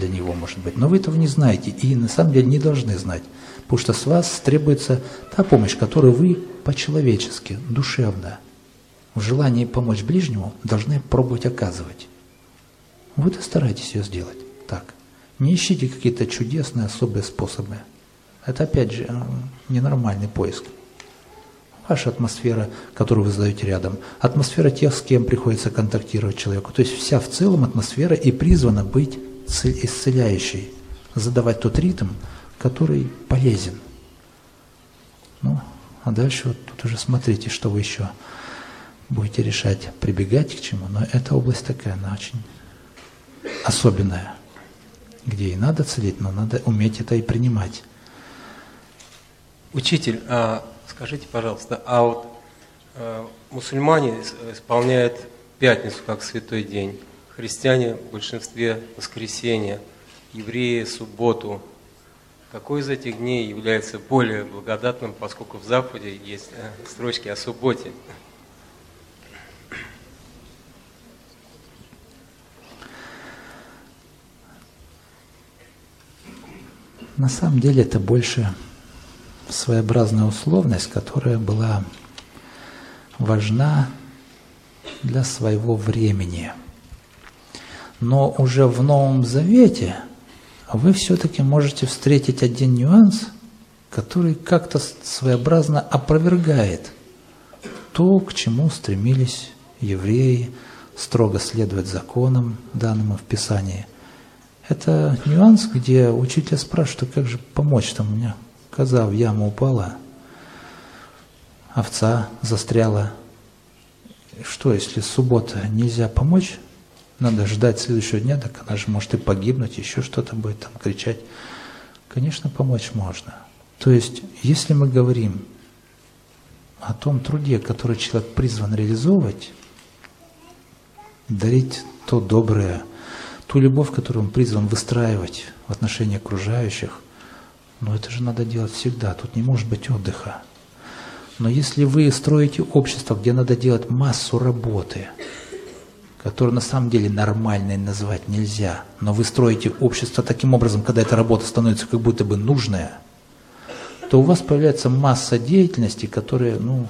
для него, может быть. Но вы этого не знаете и на самом деле не должны знать. Потому что с вас требуется та помощь, которую вы по-человечески, душевно, в желании помочь ближнему должны пробовать оказывать. Вот и старайтесь ее сделать так. Не ищите какие-то чудесные особые способы. Это опять же э, ненормальный поиск. Ваша атмосфера, которую вы задаете рядом, атмосфера тех, с кем приходится контактировать человеку. То есть вся в целом атмосфера и призвана быть исцеляющей, задавать тот ритм, который полезен. Ну, а дальше вот тут уже смотрите, что вы еще будете решать, прибегать к чему. Но эта область такая, она очень особенная, где и надо целить, но надо уметь это и принимать. Учитель, а скажите, пожалуйста, а вот а, мусульмане исполняют пятницу как святой день, христиане в большинстве воскресенье, евреи субботу. Какой из этих дней является более благодатным, поскольку в заповеди есть э, строчки о субботе? На самом деле это больше своеобразная условность, которая была важна для своего времени. Но уже в Новом Завете вы все-таки можете встретить один нюанс, который как-то своеобразно опровергает то, к чему стремились евреи, строго следовать законам, данным в Писании. Это нюанс, где учитель спрашивает, как же помочь там у меня Коза в яму упала, овца застряла. Что, если суббота нельзя помочь? Надо ждать следующего дня, так она же может и погибнуть, еще что-то будет там кричать. Конечно, помочь можно. То есть, если мы говорим о том труде, который человек призван реализовывать, дарить то доброе, ту любовь, которую он призван выстраивать в отношении окружающих – но это же надо делать всегда, тут не может быть отдыха. Но если вы строите общество, где надо делать массу работы, которую на самом деле нормальной назвать нельзя, но вы строите общество таким образом, когда эта работа становится как будто бы нужная, то у вас появляется масса деятельности, которая, ну,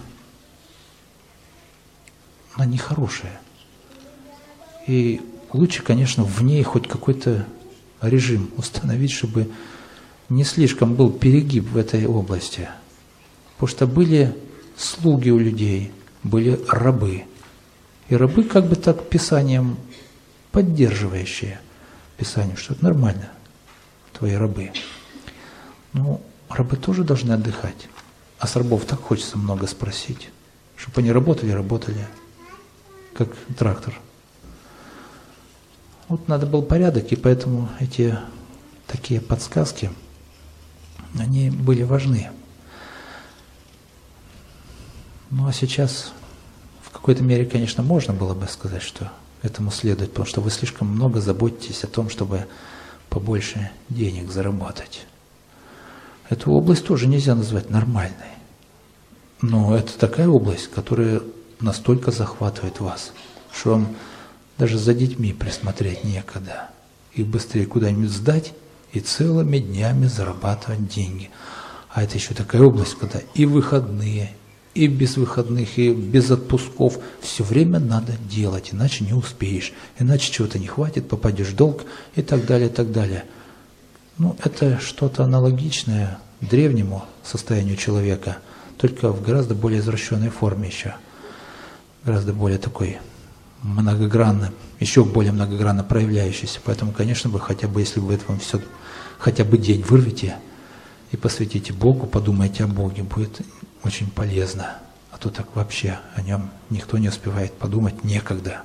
она нехорошая. И лучше, конечно, в ней хоть какой-то режим установить, чтобы не слишком был перегиб в этой области. Потому что были слуги у людей, были рабы. И рабы как бы так Писанием поддерживающие Писание, что это нормально, твои рабы. Ну, рабы тоже должны отдыхать. А с рабов так хочется много спросить, чтобы они работали, работали, как трактор. Вот надо был порядок, и поэтому эти такие подсказки – они были важны. Ну а сейчас в какой-то мере, конечно, можно было бы сказать, что этому следует, потому что вы слишком много заботитесь о том, чтобы побольше денег заработать. Эту область тоже нельзя назвать нормальной. Но это такая область, которая настолько захватывает вас, что вам даже за детьми присмотреть некогда. Их быстрее куда-нибудь сдать, и целыми днями зарабатывать деньги. А это еще такая область, когда и выходные, и без выходных, и без отпусков все время надо делать, иначе не успеешь, иначе чего-то не хватит, попадешь в долг и так далее, и так далее. Ну, это что-то аналогичное древнему состоянию человека, только в гораздо более извращенной форме еще, гораздо более такой многогранно, еще более многогранно проявляющийся. Поэтому, конечно бы, хотя бы, если вы этого все хотя бы день вырвите и посвятите Богу, подумайте о Боге, будет очень полезно. А то так вообще о нем никто не успевает подумать, некогда.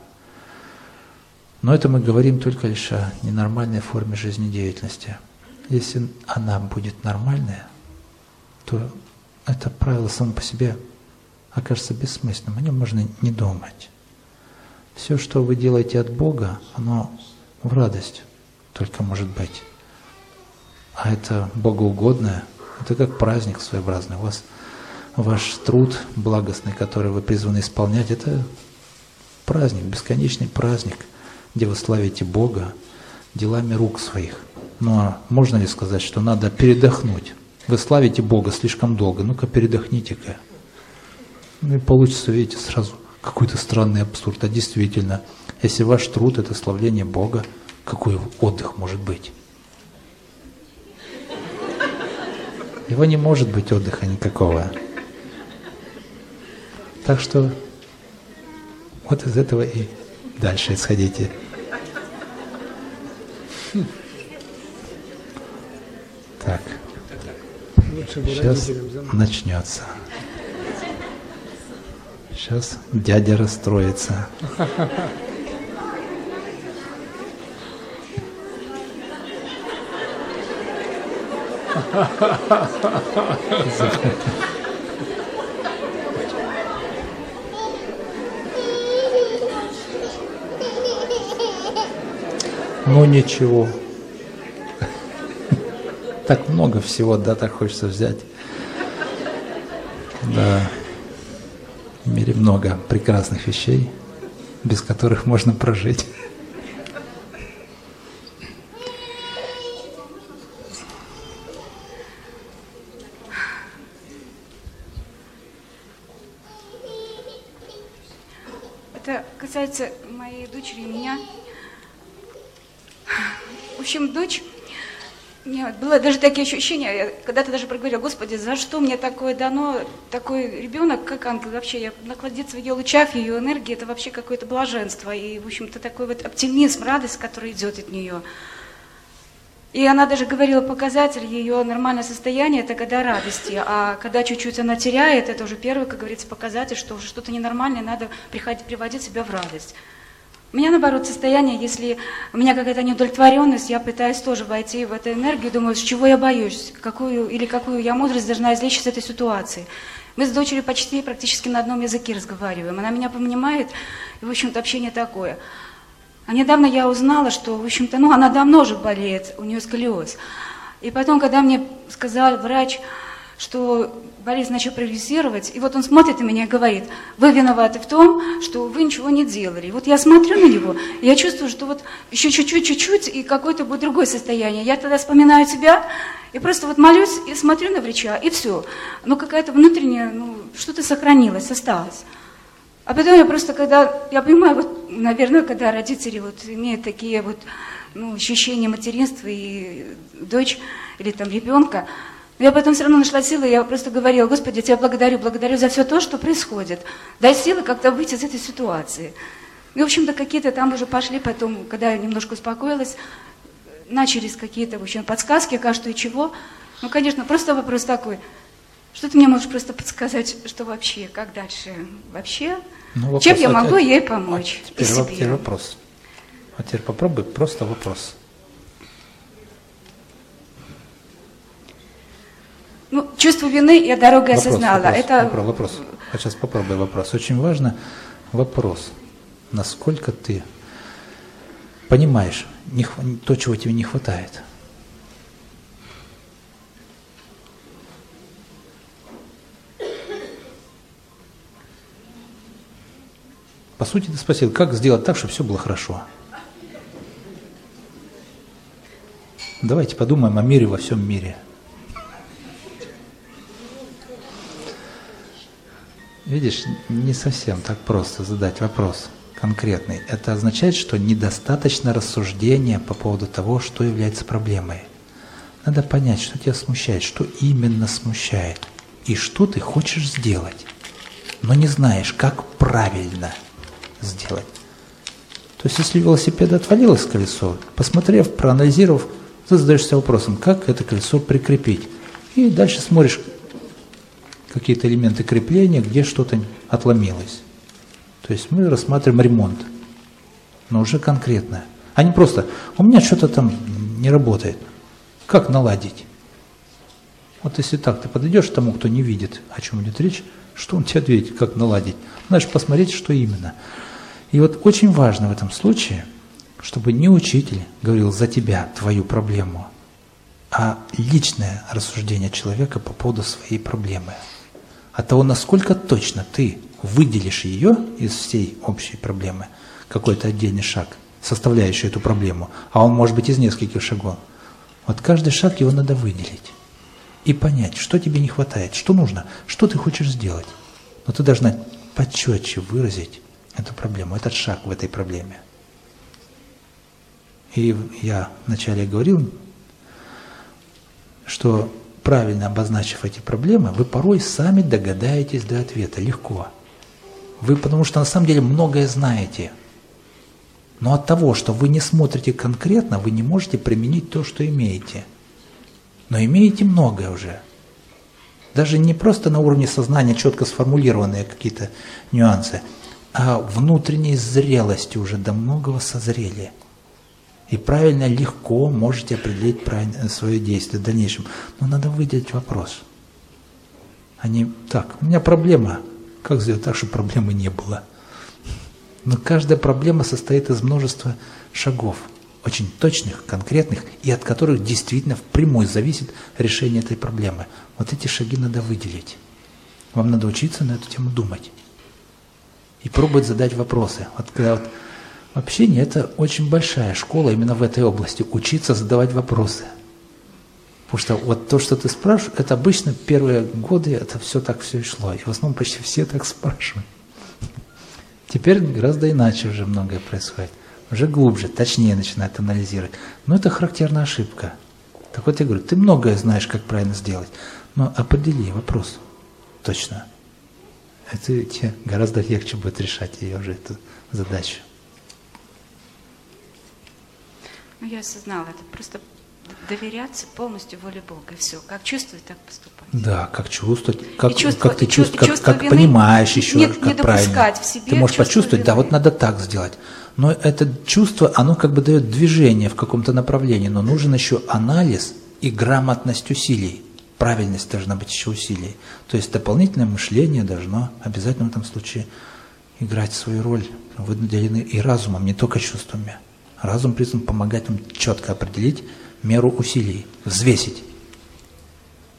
Но это мы говорим только лишь о ненормальной форме жизнедеятельности. Если она будет нормальная, то это правило само по себе окажется бессмысленным, о нем можно не думать. Все, что вы делаете от Бога, оно в радость только может быть а это богоугодное, это как праздник своеобразный. У вас ваш труд благостный, который вы призваны исполнять, это праздник, бесконечный праздник, где вы славите Бога, делами рук своих. Ну а можно ли сказать, что надо передохнуть? Вы славите Бога слишком долго, ну-ка передохните-ка. Ну и получится, видите, сразу какой-то странный абсурд. А действительно, если ваш труд – это славление Бога, какой отдых может быть? Его не может быть отдыха никакого. Так что вот из этого и дальше исходите. Так. Сейчас начнется. Сейчас дядя расстроится. Ну ничего. Так много всего, да, так хочется взять. Да. В мире много прекрасных вещей, без которых можно прожить. Было даже такие ощущения, я когда-то даже проговорила, Господи, за что мне такое дано, такой ребенок, как ангел вообще, я накладиться в ее лучах, ее энергии, это вообще какое-то блаженство, и, в общем-то, такой вот оптимизм, радость, которая идет от нее. И она даже говорила, показатель ее нормальное состояние – это когда радости, а когда чуть-чуть она теряет, это уже первый, как говорится, показатель, что уже что-то ненормальное, надо приходить, приводить себя в радость. У меня, наоборот, состояние, если у меня какая-то неудовлетворенность, я пытаюсь тоже войти в эту энергию, думаю, с чего я боюсь, какую или какую я мудрость должна извлечь из этой ситуации. Мы с дочерью почти практически на одном языке разговариваем. Она меня понимает, и, в общем-то, общение такое. А недавно я узнала, что, в общем-то, ну, она давно уже болеет, у нее сколиоз. И потом, когда мне сказал врач, что болезнь начала прогрессировать, и вот он смотрит на меня и говорит, вы виноваты в том, что вы ничего не делали. И вот я смотрю на него, и я чувствую, что вот еще чуть-чуть, чуть-чуть, и какое-то будет другое состояние. Я тогда вспоминаю тебя, и просто вот молюсь, и смотрю на врача, и все. Но какая-то внутренняя, ну, что-то сохранилось, осталось. А потом я просто, когда, я понимаю, вот, наверное, когда родители вот имеют такие вот, ну, ощущения материнства и дочь или там ребенка, но я потом все равно нашла силы, я просто говорила, Господи, я тебя благодарю, благодарю за все то, что происходит. Дай силы как-то выйти из этой ситуации. И, в общем-то, какие-то там уже пошли потом, когда я немножко успокоилась, начались какие-то, в общем, подсказки, как что и чего. Ну, конечно, просто вопрос такой, что ты мне можешь просто подсказать, что вообще, как дальше вообще? Ну, вопрос, Чем я а могу теперь- ей помочь? а теперь, теперь вопрос. А теперь попробуй просто вопрос. Ну, чувство вины я дорогой Вопрос, осознала. вопрос, Это вопрос, вопрос. А сейчас попробуй вопрос. Очень важно вопрос. Насколько ты понимаешь не то, чего тебе не хватает? По сути, ты спросил, как сделать так, чтобы все было хорошо? Давайте подумаем о мире во всем мире. Видишь, не совсем так просто задать вопрос конкретный. Это означает, что недостаточно рассуждения по поводу того, что является проблемой. Надо понять, что тебя смущает, что именно смущает, и что ты хочешь сделать, но не знаешь, как правильно сделать. То есть, если у велосипеда отвалилось колесо, посмотрев, проанализировав, ты задаешься вопросом, как это колесо прикрепить. И дальше смотришь, какие-то элементы крепления, где что-то отломилось. То есть мы рассматриваем ремонт, но уже конкретно. А не просто, у меня что-то там не работает. Как наладить? Вот если так, ты подойдешь к тому, кто не видит, о чем идет речь, что он тебе ответит, как наладить. Надо посмотреть, что именно. И вот очень важно в этом случае, чтобы не учитель говорил за тебя твою проблему, а личное рассуждение человека по поводу своей проблемы. От того, насколько точно ты выделишь ее из всей общей проблемы, какой-то отдельный шаг, составляющую эту проблему, а он может быть из нескольких шагов. Вот каждый шаг его надо выделить и понять, что тебе не хватает, что нужно, что ты хочешь сделать. Но ты должна почетче выразить эту проблему, этот шаг в этой проблеме. И я вначале говорил, что правильно обозначив эти проблемы, вы порой сами догадаетесь до ответа легко. Вы потому что на самом деле многое знаете. Но от того, что вы не смотрите конкретно, вы не можете применить то, что имеете. Но имеете многое уже. Даже не просто на уровне сознания четко сформулированные какие-то нюансы, а внутренней зрелости уже до многого созрели – и правильно, легко можете определить правильно свое действие в дальнейшем. Но надо выделить вопрос. Они, так, у меня проблема. Как сделать так, чтобы проблемы не было? Но каждая проблема состоит из множества шагов, очень точных, конкретных, и от которых действительно впрямую зависит решение этой проблемы. Вот эти шаги надо выделить. Вам надо учиться на эту тему думать. И пробовать задать вопросы. Вот когда вот Общение – это очень большая школа именно в этой области, учиться задавать вопросы. Потому что вот то, что ты спрашиваешь, это обычно первые годы это все так все и шло. И в основном почти все так спрашивают. Теперь гораздо иначе уже многое происходит. Уже глубже, точнее начинают анализировать. Но это характерная ошибка. Так вот я говорю, ты многое знаешь, как правильно сделать, но определи вопрос точно. Это тебе гораздо легче будет решать ее уже, эту задачу. Ну, я осознала это. Просто доверяться полностью воле Бога. И все. Как чувствовать, так поступать. Да, как чувствовать, как, чувство, как ты чувствуешь, как, как понимаешь еще, не, как не правильно. В себе ты можешь почувствовать, вины. да, вот надо так сделать. Но это чувство, оно как бы дает движение в каком-то направлении, но нужен еще анализ и грамотность усилий. Правильность должна быть еще усилий. То есть дополнительное мышление должно обязательно в этом случае играть свою роль. Вы наделены и разумом, не только чувствами. Разум призван помогать вам четко определить меру усилий, взвесить.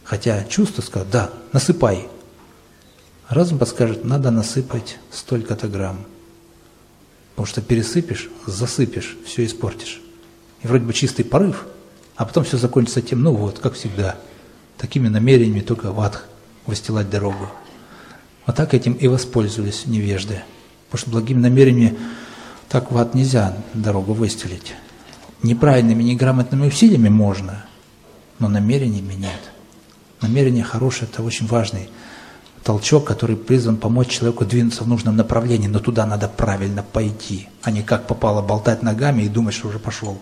Хотя чувство скажет, да, насыпай. Разум подскажет, надо насыпать столько-то грамм. Потому что пересыпешь, засыпешь, все испортишь. И вроде бы чистый порыв, а потом все закончится тем, ну вот, как всегда, такими намерениями только в ад выстилать дорогу. Вот так этим и воспользовались невежды. Потому что благими намерениями так в ад нельзя дорогу выстелить. Неправильными, неграмотными усилиями можно, но намерениями нет. Намерение хорошее – это очень важный толчок, который призван помочь человеку двинуться в нужном направлении, но туда надо правильно пойти, а не как попало болтать ногами и думать, что уже пошел.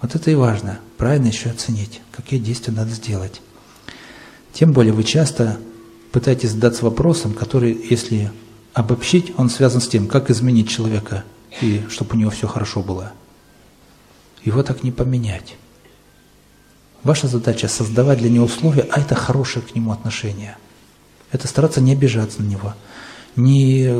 Вот это и важно, правильно еще оценить, какие действия надо сделать. Тем более вы часто пытаетесь задаться вопросом, который, если обобщить, он связан с тем, как изменить человека, и чтобы у него все хорошо было. Его так не поменять. Ваша задача создавать для него условия, а это хорошее к нему отношение. Это стараться не обижаться на него, не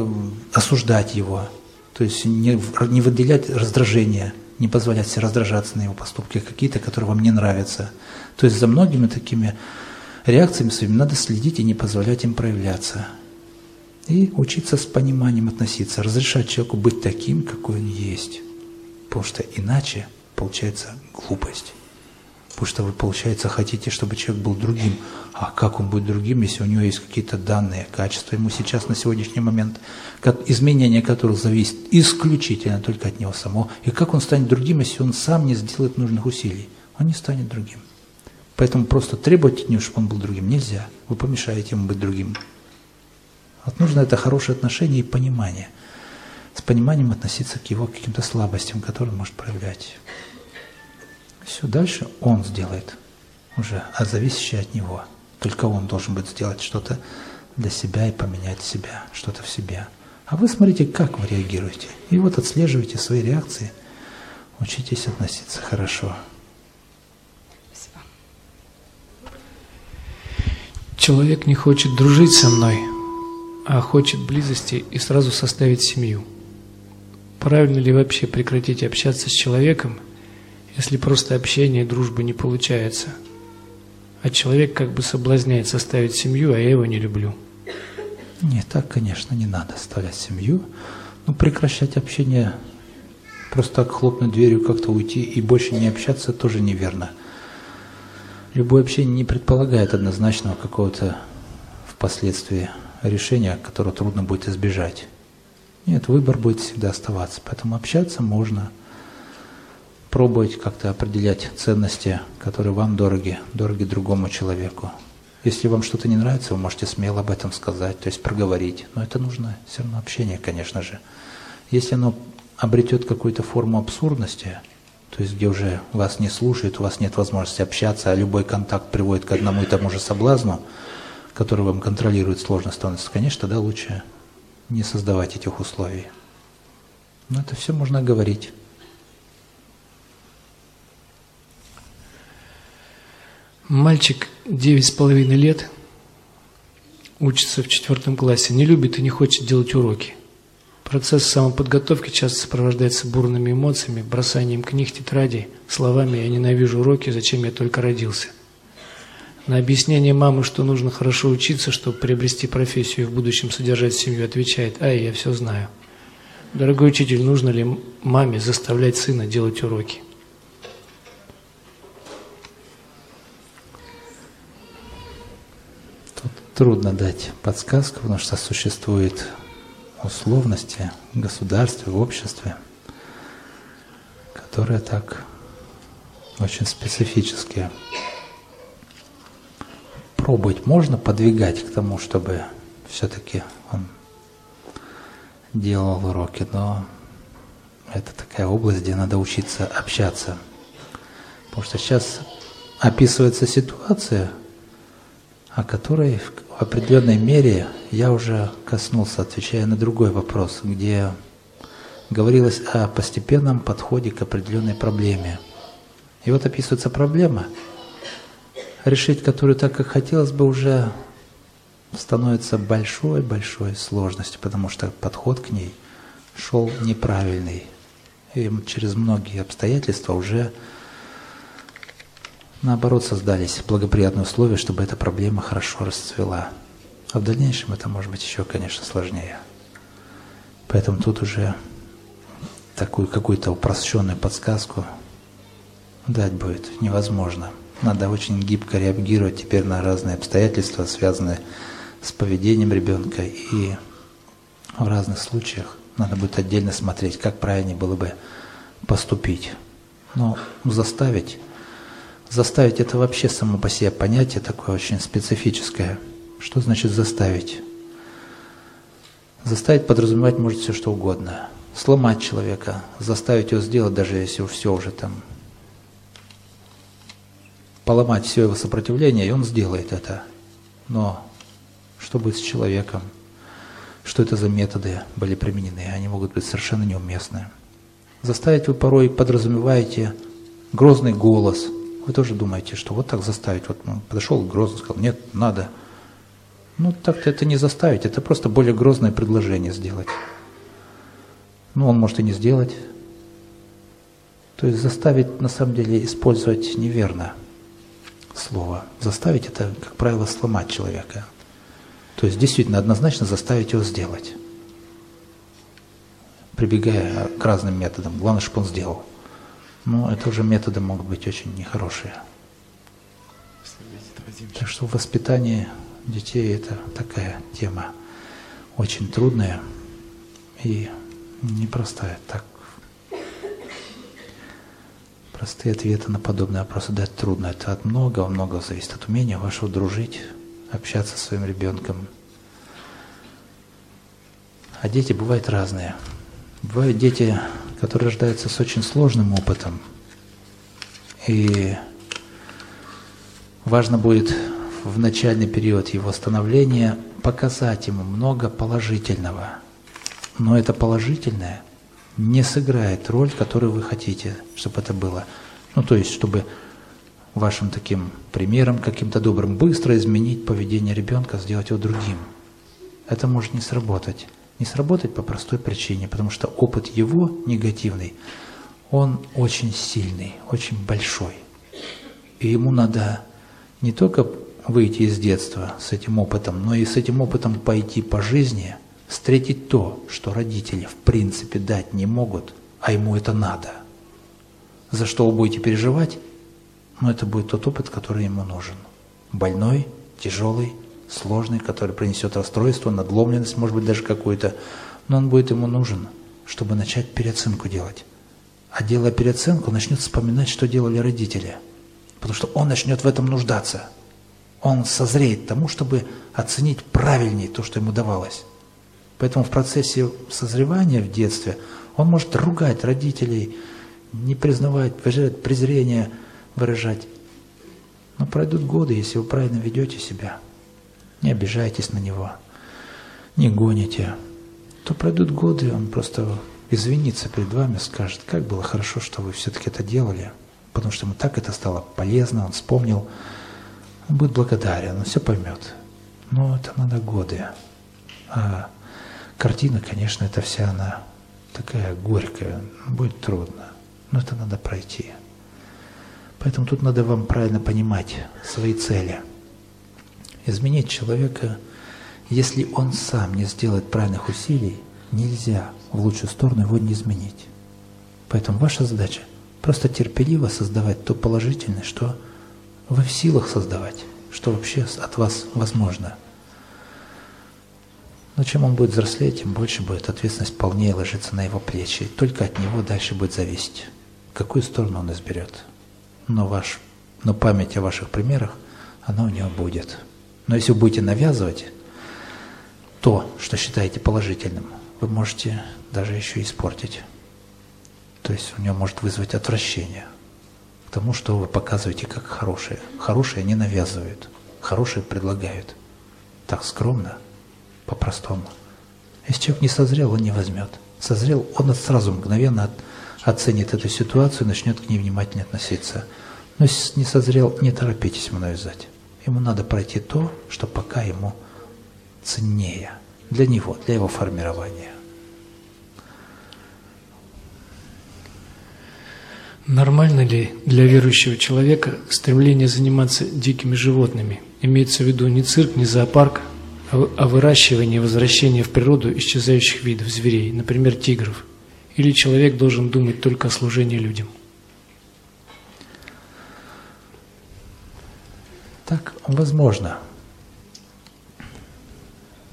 осуждать его, то есть не, не выделять раздражение, не позволять себе раздражаться на его поступки какие-то, которые вам не нравятся. То есть за многими такими реакциями своими надо следить и не позволять им проявляться. И учиться с пониманием относиться, разрешать человеку быть таким, какой он есть. Потому что иначе получается глупость. Потому что вы, получается, хотите, чтобы человек был другим. А как он будет другим, если у него есть какие-то данные, качества ему сейчас на сегодняшний момент, изменение которых зависит исключительно только от него самого. И как он станет другим, если он сам не сделает нужных усилий? Он не станет другим. Поэтому просто требовать от него, чтобы он был другим, нельзя. Вы помешаете ему быть другим. Вот нужно это хорошее отношение и понимание. С пониманием относиться к его каким-то слабостям, которые он может проявлять. Все, дальше он сделает уже, а зависящее от него. Только он должен будет сделать что-то для себя и поменять себя, что-то в себе. А вы смотрите, как вы реагируете. И вот отслеживайте свои реакции, учитесь относиться хорошо. Спасибо. Человек не хочет дружить со мной, а хочет близости и сразу составить семью. Правильно ли вообще прекратить общаться с человеком, если просто общение и дружба не получается, а человек как бы соблазняет составить семью, а я его не люблю? Нет, так, конечно, не надо оставлять семью. Но прекращать общение Просто так хлопнуть дверью, как-то уйти и больше не общаться тоже неверно. Любое общение не предполагает однозначного какого-то впоследствии решения, которого трудно будет избежать. Нет, выбор будет всегда оставаться. Поэтому общаться можно, пробовать как-то определять ценности, которые вам дороги, дороги другому человеку. Если вам что-то не нравится, вы можете смело об этом сказать, то есть проговорить. Но это нужно все равно общение, конечно же. Если оно обретет какую-то форму абсурдности, то есть где уже вас не слушают, у вас нет возможности общаться, а любой контакт приводит к одному и тому же соблазну, который вам контролирует сложно становится, конечно, тогда лучше не создавать этих условий. Но это все можно говорить. Мальчик девять с половиной лет учится в четвертом классе, не любит и не хочет делать уроки. Процесс самоподготовки часто сопровождается бурными эмоциями, бросанием книг, тетрадей, словами «я ненавижу уроки, зачем я только родился». На объяснение мамы, что нужно хорошо учиться, чтобы приобрести профессию и в будущем содержать семью, отвечает «Ай, я все знаю». Дорогой учитель, нужно ли маме заставлять сына делать уроки? Тут трудно дать подсказку, потому что существует условности в государстве, в обществе, которые так очень специфические. Пробовать можно подвигать к тому, чтобы все-таки он делал уроки, но это такая область, где надо учиться общаться. Потому что сейчас описывается ситуация, о которой в определенной мере я уже коснулся, отвечая на другой вопрос, где говорилось о постепенном подходе к определенной проблеме. И вот описывается проблема, решить которую так, как хотелось бы, уже становится большой-большой сложностью, потому что подход к ней шел неправильный. И через многие обстоятельства уже наоборот, создались благоприятные условия, чтобы эта проблема хорошо расцвела. А в дальнейшем это может быть еще, конечно, сложнее. Поэтому тут уже такую какую-то упрощенную подсказку дать будет невозможно. Надо очень гибко реагировать теперь на разные обстоятельства, связанные с поведением ребенка. И в разных случаях надо будет отдельно смотреть, как правильнее было бы поступить. Но заставить Заставить это вообще само по себе понятие такое очень специфическое. Что значит заставить? Заставить подразумевать может все что угодно. Сломать человека, заставить его сделать, даже если все уже там поломать все его сопротивление, и он сделает это. Но что будет с человеком? Что это за методы были применены? Они могут быть совершенно неуместны. Заставить вы порой подразумеваете грозный голос – вы тоже думаете, что вот так заставить. Вот ну, подошел грозно, сказал, нет, надо. Ну, так-то это не заставить, это просто более грозное предложение сделать. Ну, он может и не сделать. То есть заставить, на самом деле, использовать неверно слово. Заставить это, как правило, сломать человека. То есть действительно однозначно заставить его сделать. Прибегая к разным методам. Главное, чтобы он сделал. Но это уже методы могут быть очень нехорошие. Так что воспитание детей это такая тема очень трудная и непростая. Так простые ответы на подобные вопросы дать трудно. Это от многого-многого зависит от умения вашего дружить, общаться со своим ребенком. А дети бывают разные. Бывают дети который рождается с очень сложным опытом. И важно будет в начальный период его становления показать ему много положительного. Но это положительное не сыграет роль, которую вы хотите, чтобы это было. Ну, то есть, чтобы вашим таким примером, каким-то добрым, быстро изменить поведение ребенка, сделать его другим. Это может не сработать не сработать по простой причине, потому что опыт его негативный, он очень сильный, очень большой. И ему надо не только выйти из детства с этим опытом, но и с этим опытом пойти по жизни, встретить то, что родители в принципе дать не могут, а ему это надо. За что вы будете переживать, но это будет тот опыт, который ему нужен. Больной, тяжелый, сложный, который принесет расстройство, надломленность, может быть, даже какую-то, но он будет ему нужен, чтобы начать переоценку делать. А делая переоценку, начнет вспоминать, что делали родители. Потому что он начнет в этом нуждаться. Он созреет тому, чтобы оценить правильнее то, что ему давалось. Поэтому в процессе созревания в детстве он может ругать родителей, не признавать, выражать презрение, выражать. Но пройдут годы, если вы правильно ведете себя, не обижайтесь на него, не гоните, то пройдут годы, он просто извинится перед вами, скажет, как было хорошо, что вы все-таки это делали, потому что ему так это стало полезно, он вспомнил, он будет благодарен, он все поймет. Но это надо годы. А картина, конечно, это вся она такая горькая, будет трудно, но это надо пройти. Поэтому тут надо вам правильно понимать свои цели. Изменить человека, если он сам не сделает правильных усилий, нельзя в лучшую сторону его не изменить. Поэтому ваша задача просто терпеливо создавать то положительное, что вы в силах создавать, что вообще от вас возможно. Но чем он будет взрослеть, тем больше будет ответственность полнее ложиться на его плечи. И только от него дальше будет зависеть, какую сторону он изберет. Но, ваш, но память о ваших примерах, она у него будет. Но если вы будете навязывать то, что считаете положительным, вы можете даже еще испортить. То есть у него может вызвать отвращение к тому, что вы показываете как хорошее. Хорошее не навязывают, хорошее предлагают. Так скромно, по-простому. Если человек не созрел, он не возьмет. Созрел, он сразу мгновенно оценит эту ситуацию и начнет к ней внимательнее относиться. Но если не созрел, не торопитесь ему навязать. Ему надо пройти то, что пока ему ценнее для него, для его формирования. Нормально ли для верующего человека стремление заниматься дикими животными? Имеется в виду не цирк, не зоопарк, а выращивание и возвращение в природу исчезающих видов зверей, например, тигров. Или человек должен думать только о служении людям? Так возможно.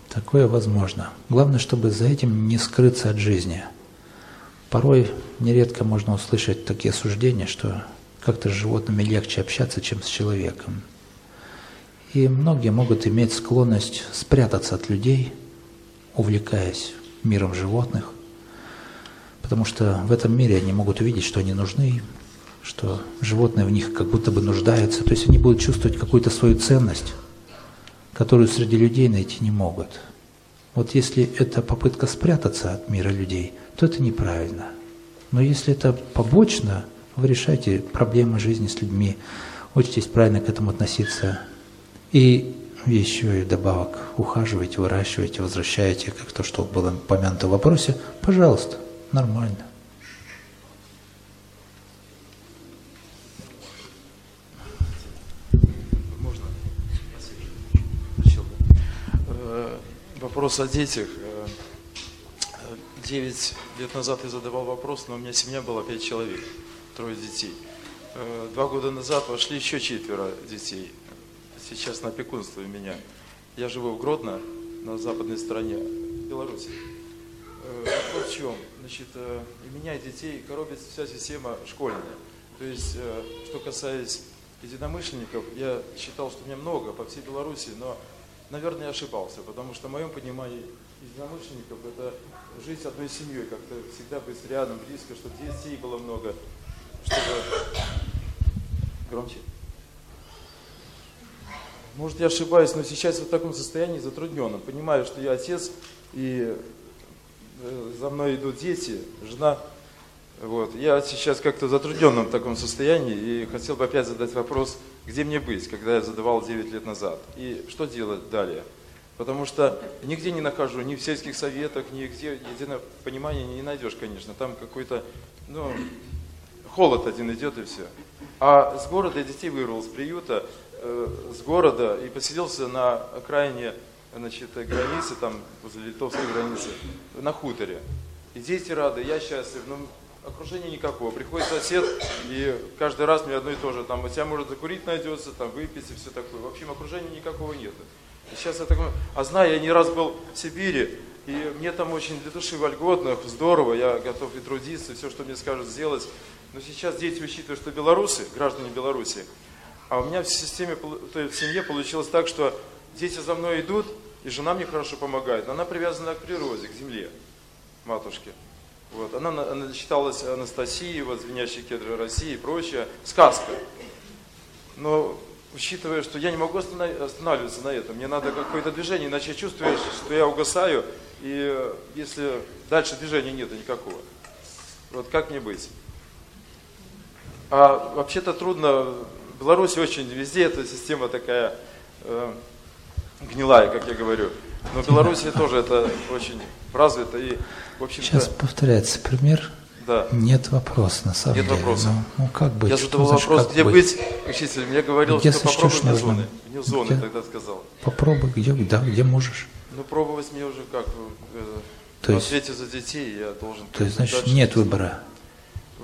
Такое возможно. Главное, чтобы за этим не скрыться от жизни. Порой нередко можно услышать такие суждения, что как-то с животными легче общаться, чем с человеком. И многие могут иметь склонность спрятаться от людей, увлекаясь миром животных, потому что в этом мире они могут увидеть, что они нужны, что животные в них как будто бы нуждаются, то есть они будут чувствовать какую-то свою ценность, которую среди людей найти не могут. Вот если это попытка спрятаться от мира людей, то это неправильно. Но если это побочно, вы решаете проблемы жизни с людьми, учитесь правильно к этому относиться. И еще и добавок ухаживаете, выращиваете, возвращаете, как то, что было упомянуто в вопросе, пожалуйста, нормально. вопрос о детях. Э, девять лет назад я задавал вопрос, но у меня семья была пять человек, трое детей. Э, два года назад вошли еще четверо детей. Сейчас на опекунство у меня. Я живу в Гродно, на западной стороне Беларуси. Э, вот в чем. Значит, и меня и детей коробит вся система школьная. То есть, что касается единомышленников, я считал, что у меня много по всей Беларуси, но наверное, я ошибался, потому что в моем понимании единомышленников – это жить одной семьей, как-то всегда быть рядом, близко, чтобы детей было много, чтобы... Громче. Может, я ошибаюсь, но сейчас в таком состоянии затрудненном. Понимаю, что я отец, и э, за мной идут дети, жена. Вот. Я сейчас как-то в затрудненном таком состоянии, и хотел бы опять задать вопрос – где мне быть, когда я задавал 9 лет назад, и что делать далее. Потому что нигде не нахожу, ни в сельских советах, нигде единое понимание не найдешь, конечно. Там какой-то, ну, холод один идет и все. А с города детей вырвал, с приюта, с города и поселился на окраине значит, границы, там, возле литовской границы, на хуторе. И дети рады, я счастлив. Но окружения никакого. Приходит сосед, и каждый раз мне одно и то же. Там у тебя может закурить найдется, там выпить и все такое. В общем, окружения никакого нет. И сейчас я такой, а знаю, я не раз был в Сибири, и мне там очень для души вольготно, здорово, я готов и трудиться, и все, что мне скажут сделать. Но сейчас дети учитывают, что белорусы, граждане Беларуси, а у меня в системе, в семье получилось так, что дети за мной идут, и жена мне хорошо помогает, но она привязана к природе, к земле, матушке. Вот. Она, она считалась Анастасией, вот, звенящие кедры России и прочее. Сказка. Но учитывая, что я не могу останавливаться на этом, мне надо какое-то движение, иначе я чувствую, что я угасаю, и если дальше движения нет никакого. Вот как мне быть? А вообще-то трудно, в Беларуси очень везде эта система такая э, гнилая, как я говорю. Но в Беларуси тоже это очень развито. И, в общем Сейчас повторяется пример. Да. Нет вопроса, на самом Нет деле. вопроса. Ну, ну, как быть? Я задавал вопрос, где быть? быть, учитель. Мне говорил, Где что попробуй вне нужным? зоны. Вне зоны, Где? тогда сказал. Попробуй, где, да, где можешь. Ну, пробовать мне уже как, э, То есть- за детей я должен... То есть, значит, дальше нет выбора.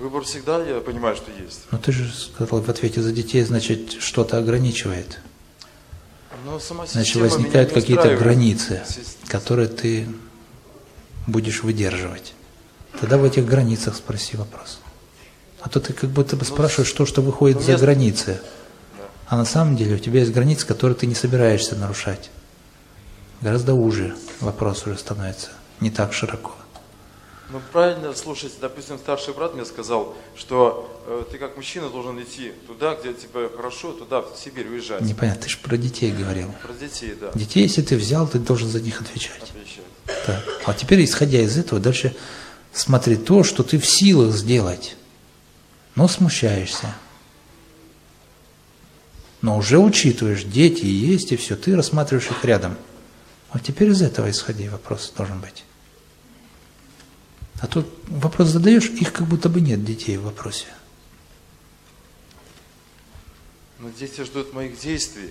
Выбор всегда, я понимаю, что есть. Но ты же сказал в ответе за детей, значит, что-то ограничивает. Но сама Значит, возникают какие-то границы, которые ты будешь выдерживать. Тогда в этих границах спроси вопрос. А то ты как будто бы спрашиваешь то, что выходит ну, за я- границы. Да. А на самом деле у тебя есть границы, которые ты не собираешься нарушать. Гораздо уже вопрос уже становится, не так широко. Ну, правильно слушать, допустим, старший брат мне сказал, что э, ты как мужчина должен идти туда, где тебе хорошо, туда, в Сибирь уезжать. Непонятно, ты же про детей говорил. Про детей, да. Детей, если ты взял, ты должен за них отвечать. Отвечать. Так. А теперь, исходя из этого, дальше смотри то, что ты в силах сделать, но смущаешься. Но уже учитываешь, дети есть, и все, ты рассматриваешь их рядом. Вот теперь из этого исходи, вопрос должен быть. А тут вопрос задаешь, их как будто бы нет детей в вопросе. Но дети ждут моих действий,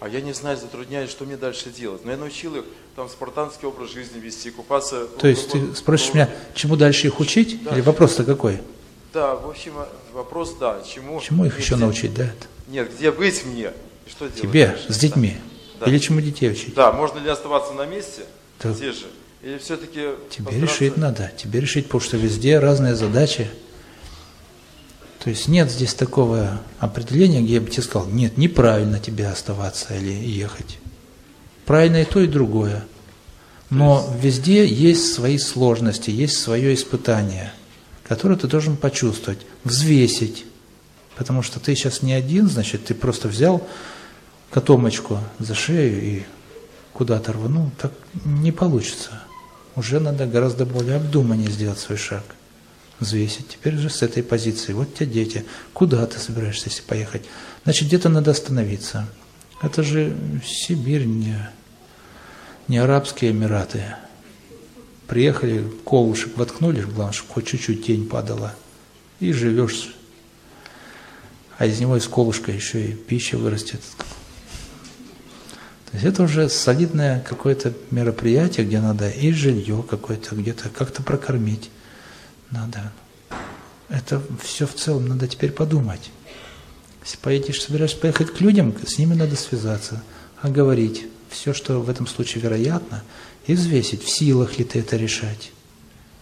а я не знаю, затрудняюсь, что мне дальше делать. Но я научил их там спартанский образ жизни вести, купаться. То есть ты спросишь меня, чему дальше их учить? Да. Или вопрос-то какой? Да, в общем, вопрос, да, чему... Чему их еще где- научить, да? Нет, где быть мне? И что делать Тебе, дальше? с детьми? Да. Или чему детей учить? Да, можно ли оставаться на месте, Да. здесь же? Или все-таки Тебе решить надо, тебе решить, потому что везде разные задачи. То есть нет здесь такого определения, где я бы тебе сказал, нет, неправильно тебе оставаться или ехать. Правильно и то, и другое. Но везде есть свои сложности, есть свое испытание, которое ты должен почувствовать, взвесить. Потому что ты сейчас не один, значит, ты просто взял котомочку за шею и куда-то рванул, так не получится. Уже надо гораздо более обдуманнее сделать свой шаг. Взвесить. Теперь же с этой позиции. Вот тебя дети. Куда ты собираешься, если поехать? Значит, где-то надо остановиться. Это же Сибирь, не, не Арабские Эмираты. Приехали, колышек воткнули, главное, чтобы хоть чуть-чуть тень падала. И живешь. А из него из колышка еще и пища вырастет. То есть это уже солидное какое-то мероприятие, где надо и жилье какое-то, где-то как-то прокормить. Надо. Это все в целом надо теперь подумать. Если поедешь, собираешься поехать к людям, с ними надо связаться, оговорить все, что в этом случае вероятно, и взвесить, в силах ли ты это решать.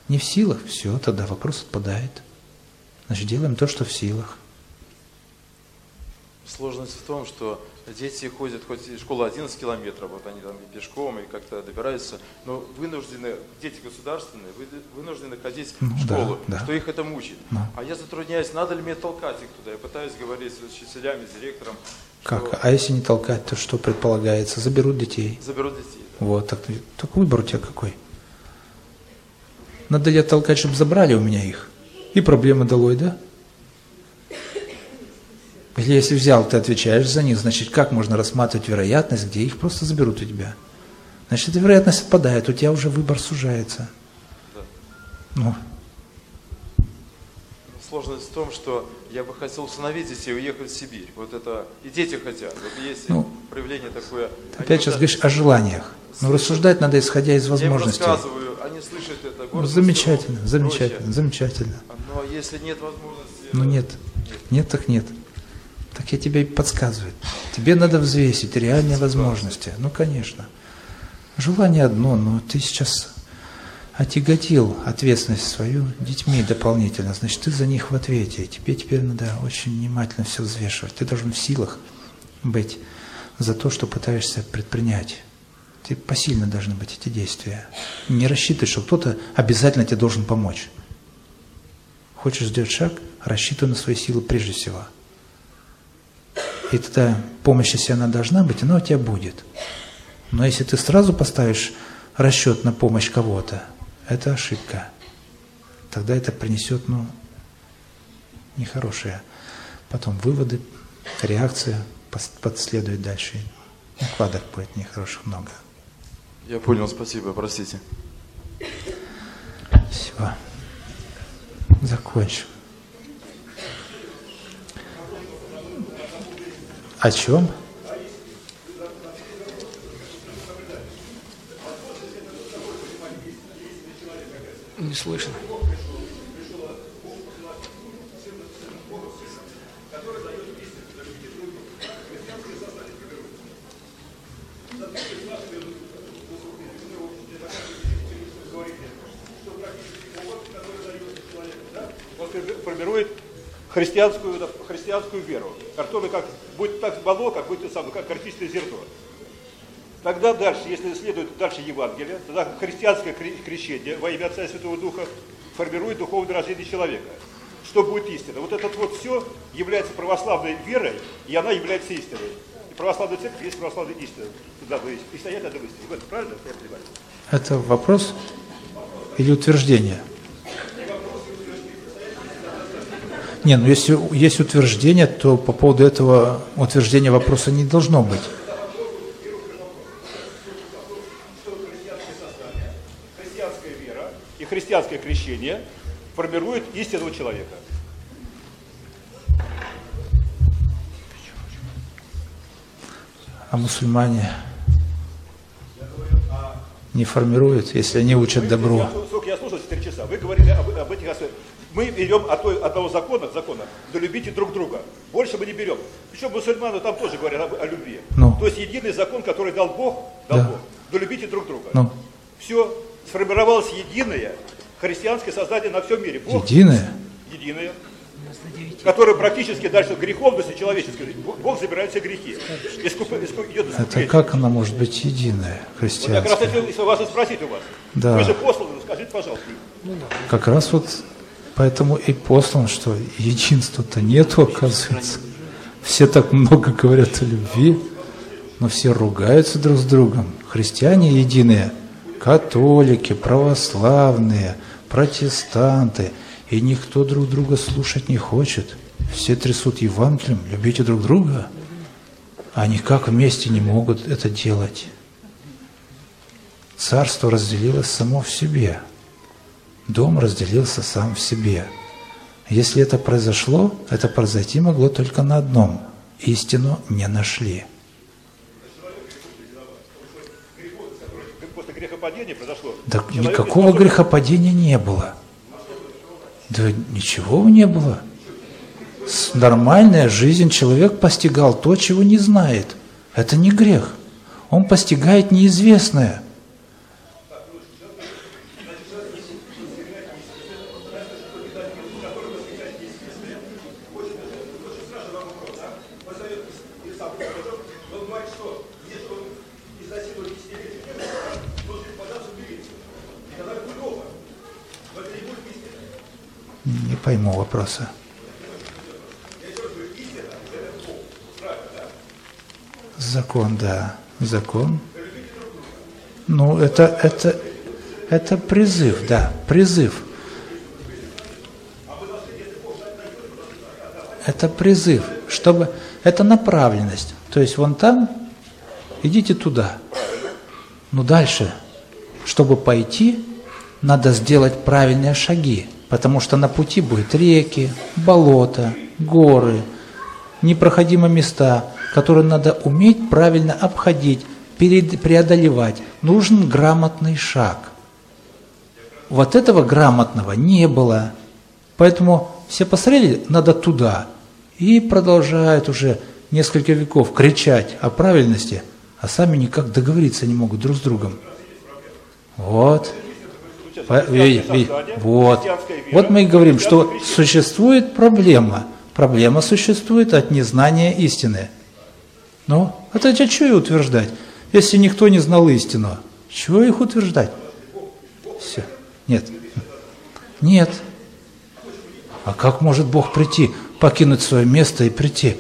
Не в силах, все, тогда вопрос отпадает. Значит, делаем то, что в силах. Сложность в том, что дети ходят, хоть школа 11 километров, вот они там и пешком, и как-то добираются, но вынуждены, дети государственные, вы- вынуждены ходить Ну, в да, школу, да. что их это мучит. Ну. А я затрудняюсь, надо ли мне толкать их туда, я пытаюсь говорить с учителями, с директором, Как? что А если не толкать, то что предполагается? Заберут детей. заберут детей. да. Вот, так, так выбор у тебя какой? Надо ли толкать, чтобы забрали у меня их? И проблема долой, да? Или если взял, ты отвечаешь за них, значит, как можно рассматривать вероятность, где их просто заберут у тебя? Значит, эта вероятность отпадает, у тебя уже выбор сужается. Да. Ну, Сложность в том, что я бы хотел усыновить детей и уехать в Сибирь. Вот это и дети хотят. Вот есть Ну, проявление такое. опять сейчас говоришь о желаниях. Но рассуждать надо исходя из Я возможностей. рассказываю, они слышат это. Ну, замечательно, замечательно, замечательно. Но если нет возможности... Ну нет. Нет, так нет. Так я тебе и подсказываю. Тебе надо взвесить реальные возможности. Ну, конечно. Желание одно, но ты сейчас отяготил ответственность свою детьми дополнительно. Значит, ты за них в ответе. И тебе теперь надо очень внимательно все взвешивать. Ты должен в силах быть за то, что пытаешься предпринять. Ты посильно должны быть эти действия. Не рассчитывай, что кто-то обязательно тебе должен помочь. Хочешь сделать шаг, рассчитывай на свои силы прежде всего. И тогда помощь, если она должна быть, она у тебя будет. Но если ты сразу поставишь расчет на помощь кого-то, это ошибка. Тогда это принесет, ну, нехорошие потом выводы, реакция подследует дальше. Накладок будет нехороших много. Я понял, спасибо, простите. Все. Закончим. О чем? Не слышно. формирует христианскую, христианскую веру, которая как, будет так мало, как будет самое, как картичное зерно. Тогда дальше, если следует дальше Евангелие, тогда христианское крещение во имя Отца и Святого Духа формирует духовное рождение человека. Что будет истина? Вот это вот все является православной верой, и она является истиной. И православная церковь есть православная истина. Туда вы и стоят на истине. Это правильно? Я понимаю. Это вопрос или утверждение? Не, ну если есть утверждение, то по поводу этого утверждения вопроса не должно быть. Христианская вера и христианское крещение формируют истинного человека. А мусульмане не формируют, если они учат добру. Мы берем от одного закона, закона, да любите друг друга. Больше мы не берем. Причем мусульманы там тоже говорят об, о любви. Ну. То есть единый закон, который дал Бог, дал да. Бог, да любите друг друга. Ну. Все, сформировалось единое христианское создание на всем мире. Бог, единое? Единое. Которое практически дальше греховности человеческой. Бог забирает все грехи. Искуп, искуп, идет Это как она может быть единая, христианская? Вот я как раз хотел вас спросить у вас. Да. Вы же посланы, скажите, пожалуйста. Как раз вот Поэтому и послан, что единства-то нету, оказывается. Все так много говорят о любви, но все ругаются друг с другом. Христиане единые, католики, православные, протестанты, и никто друг друга слушать не хочет. Все трясут Евангелием, любите друг друга, а никак вместе не могут это делать. Царство разделилось само в себе – дом разделился сам в себе. Если это произошло, это произойти могло только на одном. Истину не нашли. Да никакого грехопадения не было. Да ничего не было. Нормальная жизнь человек постигал то, чего не знает. Это не грех. Он постигает неизвестное – вопроса. Закон, да, закон. Ну, это, это, это призыв, да, призыв. Это призыв, чтобы, это направленность. То есть вон там, идите туда. Но дальше, чтобы пойти, надо сделать правильные шаги потому что на пути будут реки, болота, горы, непроходимые места, которые надо уметь правильно обходить, преодолевать. Нужен грамотный шаг. Вот этого грамотного не было. Поэтому все посмотрели, надо туда. И продолжают уже несколько веков кричать о правильности, а сами никак договориться не могут друг с другом. Вот. Вот. Вот мы и говорим, что существует проблема. Проблема существует от незнания истины. Ну, это что и утверждать? Если никто не знал истину, чего их утверждать? Все. Нет. Нет. А как может Бог прийти, покинуть свое место и прийти?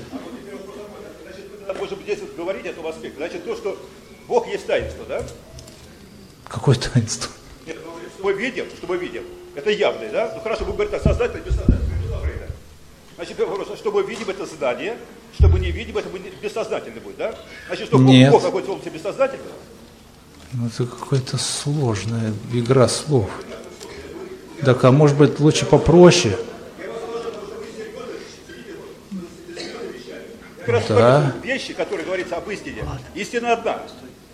Быть, здесь говорить о том аспекте. Значит, то, что Бог есть таинство, да? Какое таинство? Что мы видим, что мы видим, это явное, да? Ну хорошо, вы говорите, создатель, бессознательный. Значит, вопрос, что мы видим это здание, что мы не видим, это бессознательно будет, да? Значит, что Нет. Бог в области бессознательного? Ну, это какая-то сложная игра слов. Так, а может быть лучше попроще? Как раз Да. вещи, которые говорится об истине. Истина одна.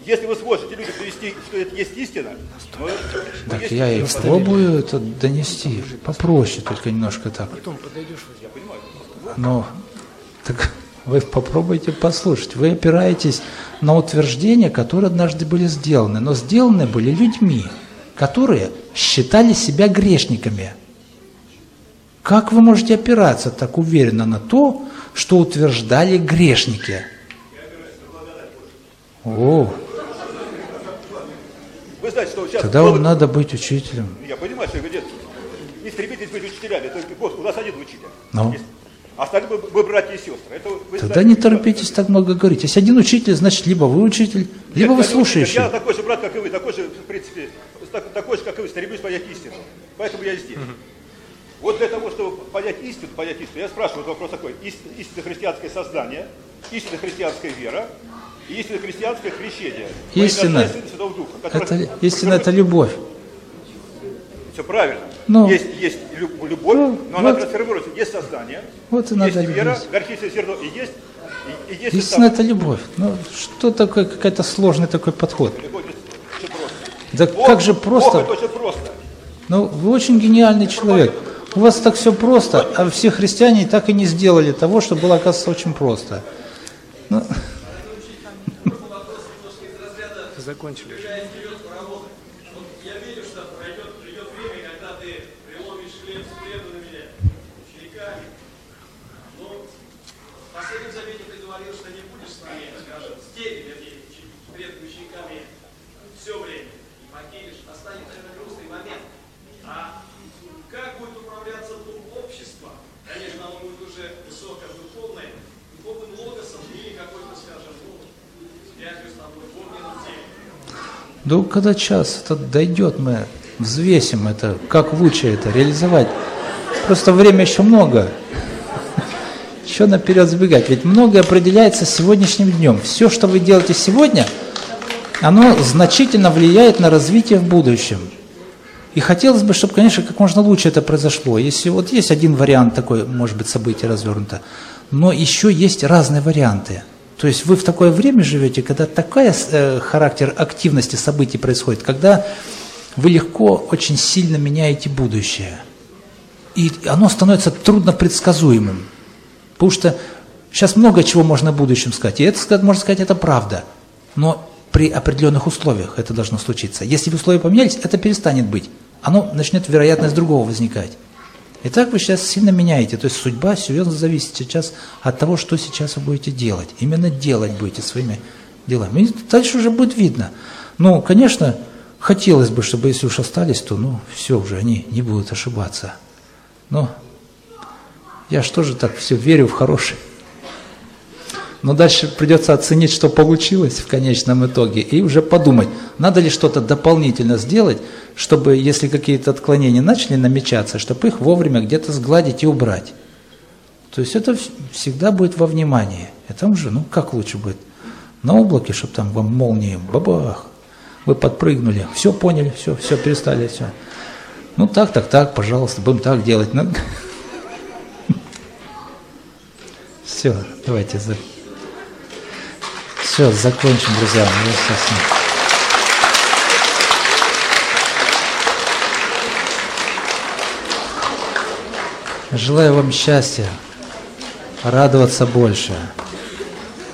Если вы сможете людям довести, что это есть истина, ну, Так есть я и истина. пробую это донести. Попроще, только немножко так. Но так вы попробуйте послушать. Вы опираетесь на утверждения, которые однажды были сделаны. Но сделаны были людьми, которые считали себя грешниками. Как вы можете опираться так уверенно на то, что утверждали грешники? О, Вы знаете, что сейчас... тогда вам надо быть учителем. Я понимаю, что вы говорите, не стремитесь быть учителями, только Господь, у нас один учитель. Ну. Есть. А остальные мы, мы братья и сестры. Это вы Тогда знаете, не торопитесь так много говорить. Если один учитель, значит, либо вы учитель, либо Нет, вы учитель, Я слушающий. такой же брат, как и вы, такой же, в принципе, так- такой же, как и вы, стремлюсь понять истину. Поэтому я здесь. Вот для того, чтобы понять истину, понять истину, я спрашиваю вот вопрос такой. Истинно христианское сознание, истинно христианская вера и истинно христианское крещение. Истина. Духа. Это, истина – это любовь. Все правильно. Ну. есть, есть лю- любовь, Ну, но она вот. трансформируется. Есть сознание, Вот и есть надо вера, любить. горчичное зерно, и есть, и, и есть Истина – это любовь. Ну, что такое, какой-то сложный такой подход? Любовь – просто. Да Бог- как же Бог просто? это очень просто. Ну, вы очень гениальный человек. У вас так все просто, а все христиане так и не сделали того, что было, оказывается, очень просто. Ну, Закончили. Я верю, что пройдет, придет время, когда ты преломишь хлеб с преданными учениками. Но в последнем завете ты говорил, что не будешь с нами, скажем, с теми, вернее, учи- преданными учениками все время. И покинешь, настанет, наверное, грустный момент. А как будет управляться дух общества? Конечно, оно будет уже высокодуховное, духовным логосом или какой-то, скажем, ну, связью с тобой в огненном теле. Да когда час этот дойдет, мы взвесим это, как лучше это реализовать. Просто время еще много. Еще наперед забегать. Ведь многое определяется сегодняшним днем. Все, что вы делаете сегодня, оно значительно влияет на развитие в будущем. И хотелось бы, чтобы, конечно, как можно лучше это произошло. Если вот есть один вариант такой, может быть, событие развернуто, но еще есть разные варианты. То есть вы в такое время живете, когда такой э, характер активности событий происходит, когда вы легко очень сильно меняете будущее. И оно становится трудно предсказуемым. Потому что сейчас много чего можно в будущем сказать. И это, можно сказать, это правда. Но при определенных условиях это должно случиться. Если условия поменялись, это перестанет быть. Оно начнет вероятность другого возникать. И так вы сейчас сильно меняете. То есть судьба серьезно зависит сейчас от того, что сейчас вы будете делать. Именно делать будете своими делами. И дальше уже будет видно. Ну, конечно, хотелось бы, чтобы если уж остались, то ну все уже, они не будут ошибаться. Но я же так все верю в хорошее. Но дальше придется оценить, что получилось в конечном итоге, и уже подумать, надо ли что-то дополнительно сделать, чтобы, если какие-то отклонения начали намечаться, чтобы их вовремя где-то сгладить и убрать. То есть это вс- всегда будет во внимании. И там уже, ну как лучше будет? На облаке, чтобы там вам молнии, бабах, вы подпрыгнули, все поняли, все, все перестали, все. Ну так, так, так, пожалуйста, будем так делать. Ну, все, давайте. Все, закончим, друзья. Желаю вам счастья, радоваться больше.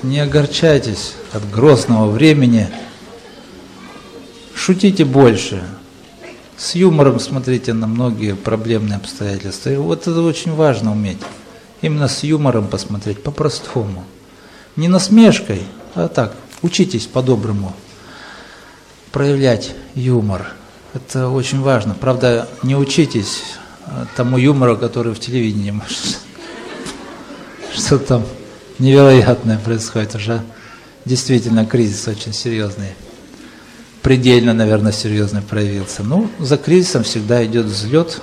Не огорчайтесь от грозного времени. Шутите больше. С юмором смотрите на многие проблемные обстоятельства. И вот это очень важно уметь. Именно с юмором посмотреть, по-простому. Не насмешкой, а так, учитесь по-доброму проявлять юмор. Это очень важно. Правда, не учитесь тому юмору, который в телевидении. Что там невероятное происходит уже. Действительно, кризис очень серьезный. Предельно, наверное, серьезный проявился. Ну, за кризисом всегда идет взлет,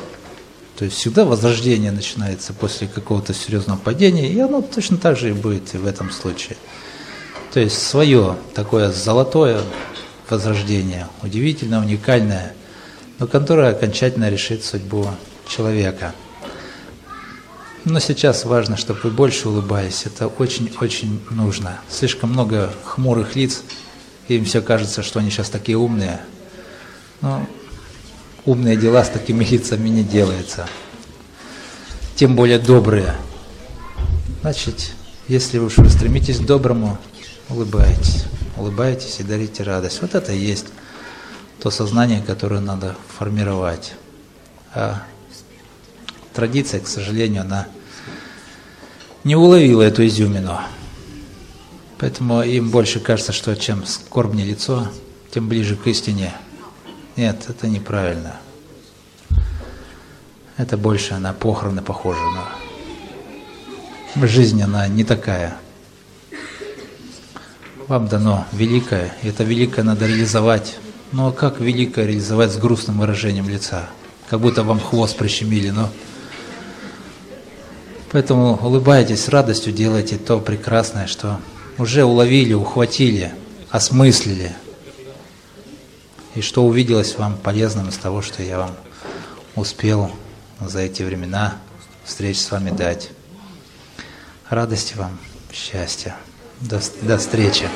то есть всегда возрождение начинается после какого-то серьезного падения, и оно точно так же и будет и в этом случае. То есть свое такое золотое возрождение, удивительное, уникальное, но которое окончательно решит судьбу человека. Но сейчас важно, чтобы вы больше улыбались. Это очень-очень нужно. Слишком много хмурых лиц, и им все кажется, что они сейчас такие умные. Но умные дела с такими лицами не делаются. Тем более добрые. Значит, если уж вы стремитесь к доброму, улыбайтесь. Улыбайтесь и дарите радость. Вот это и есть то сознание, которое надо формировать. А традиция, к сожалению, она не уловила эту изюмину. Поэтому им больше кажется, что чем скорбнее лицо, тем ближе к истине. Нет, это неправильно. Это больше на похороны похоже, но жизнь она не такая. Вам дано великое, и это великое надо реализовать. Но как великое реализовать с грустным выражением лица? Как будто вам хвост прищемили, но... Поэтому улыбайтесь, с радостью делайте то прекрасное, что уже уловили, ухватили, осмыслили. И что увиделось вам полезным из того, что я вам успел за эти времена встреч с вами дать. Радости вам, счастья. До, до встречи.